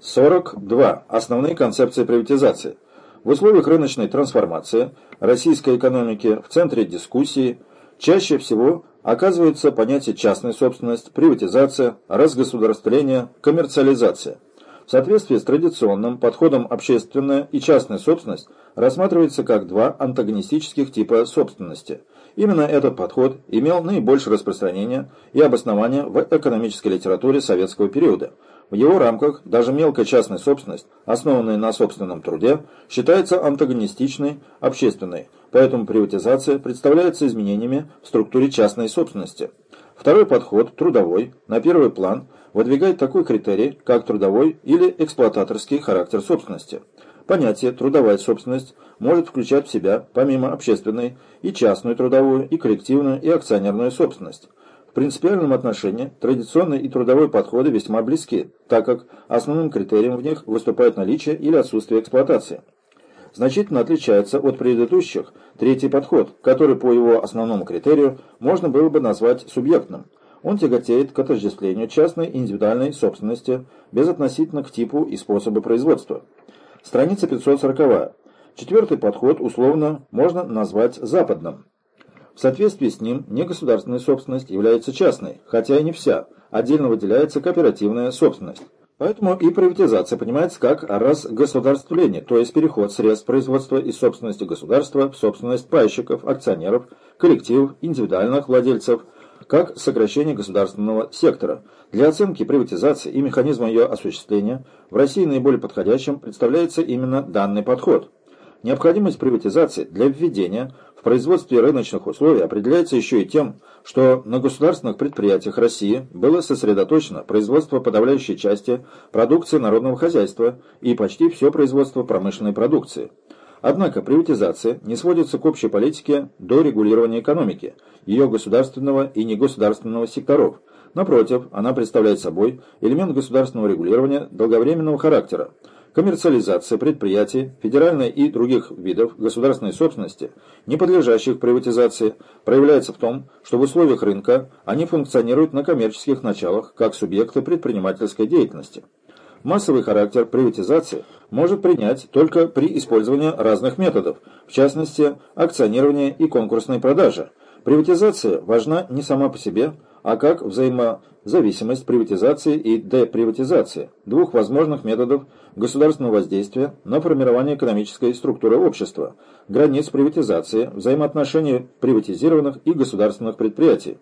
42. Основные концепции приватизации. В условиях рыночной трансформации российской экономики в центре дискуссии чаще всего оказывается понятие частная собственность, приватизация, разгосударствление, коммерциализация. В соответствии с традиционным подходом общественная и частная собственность рассматривается как два антагонистических типа собственности. Именно этот подход имел наибольшее распространение и обоснование в экономической литературе советского периода. В его рамках даже мелкая частная собственность, основанная на собственном труде, считается антагонистичной общественной, поэтому приватизация представляется изменениями в структуре частной собственности. Второй подход, трудовой, на первый план выдвигает такой критерий, как трудовой или эксплуататорский характер собственности. Понятие «трудовая собственность» может включать в себя, помимо общественной, и частную трудовую, и коллективную, и акционерную собственность. В принципиальном отношении традиционный и трудовой подходы весьма близки, так как основным критерием в них выступает наличие или отсутствие эксплуатации. Значительно отличается от предыдущих третий подход, который по его основному критерию можно было бы назвать субъектным. Он тяготеет к отождествлению частной индивидуальной собственности безотносительно к типу и способу производства. Страница 540. Четвертый подход условно можно назвать западным. В соответствии с ним негосударственная собственность является частной, хотя и не вся, отдельно выделяется кооперативная собственность. Поэтому и приватизация понимается как разгосударствление, то есть переход средств производства из собственности государства в собственность пайщиков, акционеров, коллективов, индивидуальных владельцев, как сокращение государственного сектора. Для оценки приватизации и механизма ее осуществления в России наиболее подходящим представляется именно данный подход. Необходимость приватизации для введения в производстве рыночных условий определяется еще и тем, что на государственных предприятиях России было сосредоточено производство подавляющей части продукции народного хозяйства и почти все производство промышленной продукции. Однако приватизация не сводится к общей политике до регулирования экономики, ее государственного и негосударственного секторов. Напротив, она представляет собой элемент государственного регулирования долговременного характера, коммерциализация предприятий, федеральной и других видов государственной собственности, не подлежащих приватизации, проявляется в том, что в условиях рынка они функционируют на коммерческих началах как субъекты предпринимательской деятельности. Массовый характер приватизации может принять только при использовании разных методов, в частности, акционирования и конкурсной продажи. Приватизация важна не сама по себе, а как взаимозависимость приватизации и деприватизации, двух возможных методов государственного воздействия на формирование экономической структуры общества, границ приватизации, взаимоотношений приватизированных и государственных предприятий.